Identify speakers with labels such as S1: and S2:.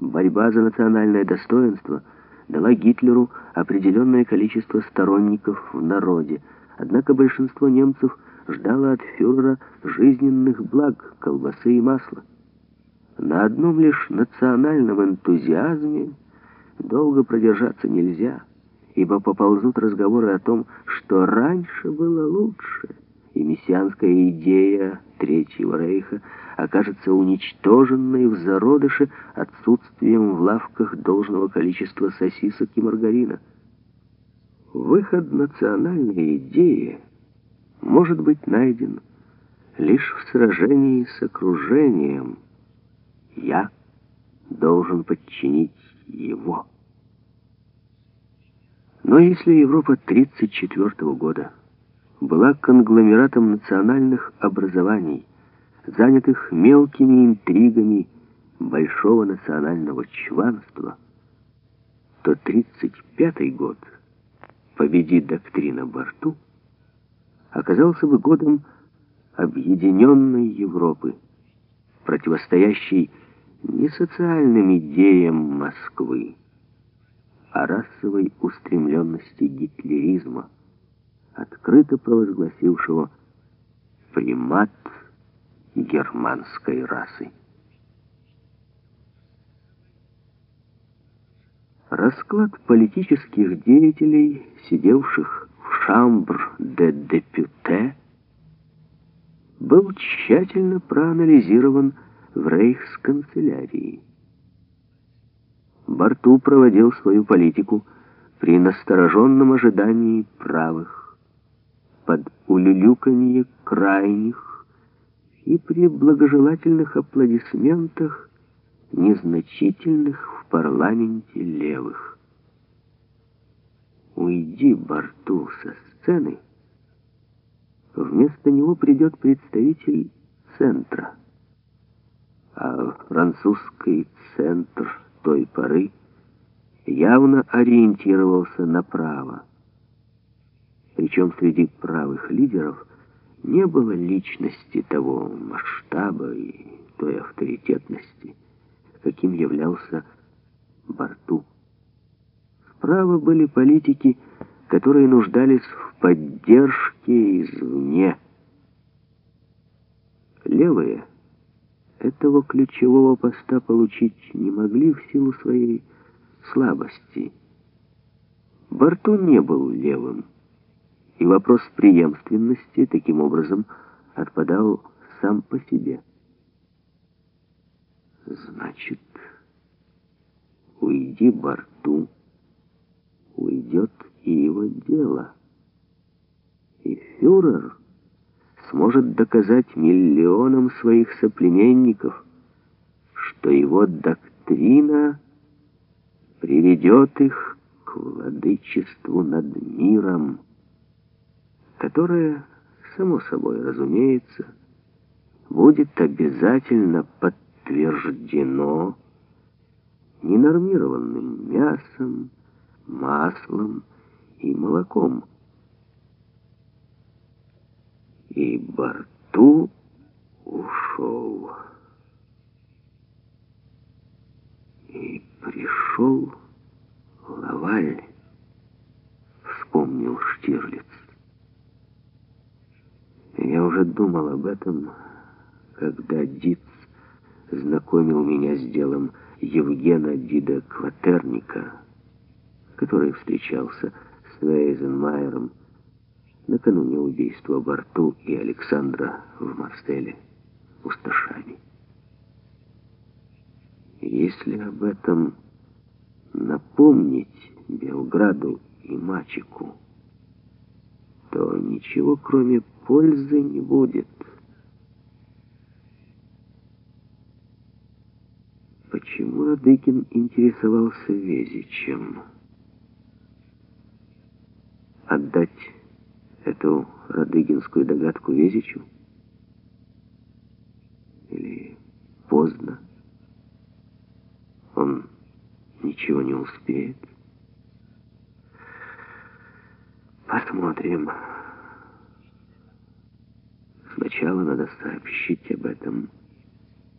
S1: Борьба за национальное достоинство дала Гитлеру определенное количество сторонников в народе, однако большинство немцев ждало от фюрера жизненных благ, колбасы и масла. На одном лишь национальном энтузиазме долго продержаться нельзя, ибо поползут разговоры о том, что раньше было лучше, и мессианская идея Третьего Рейха окажется уничтоженной в зародыше отсутствием в лавках должного количества сосисок и маргарина. Выход национальной идеи может быть найден лишь в сражении с окружением. Я должен подчинить его. Но если Европа 1934 года была конгломератом национальных образований, занятых мелкими интригами большого национального чванства, то 1935 год, победи доктрина Барту, оказался бы годом объединенной Европы, противостоящей не социальным идеям Москвы, а расовой устремленности гитлеризма, открыто провозгласившего примат германской расы. Расклад политических деятелей, сидевших в шамбр де депюте, был тщательно проанализирован в рейхсканцелярии. Барту проводил свою политику при настороженном ожидании правых, под улюлюканье крайних и при благожелательных аплодисментах незначительных в парламенте левых. Уйди, Барту, со сцены, вместо него придет представитель центра — а французский центр той поры явно ориентировался направо. Причем среди правых лидеров не было личности того масштаба и той авторитетности, каким являлся Барту. Справа были политики, которые нуждались в поддержке извне. Левые — этого ключевого поста получить не могли в силу своей слабости. Барту не был левым, и вопрос преемственности таким образом отпадал сам по себе. Значит, уйди Барту, уйдет и его дело. И фюрер сможет доказать миллионам своих соплеменников, что его доктрина приведет их к владычеству над миром, которое, само собой разумеется, будет обязательно подтверждено ненормированным мясом, маслом и молоком и Барту ушел. И пришел Лаваль, вспомнил Штирлиц. Я уже думал об этом, когда Диц знакомил меня с делом Евгена Дида Кватерника, который встречался с Вейзенмайером накануне убийства Барту и Александра в Марселе пустошами. Если об этом напомнить Белграду и Мачику, ничего кроме пользы не будет. Почему Радыкин интересовался Везичем? Отдать эту радыгинскую догадку Везичу? Или поздно? Он ничего не успеет? Посмотрим. Сначала надо сообщить об этом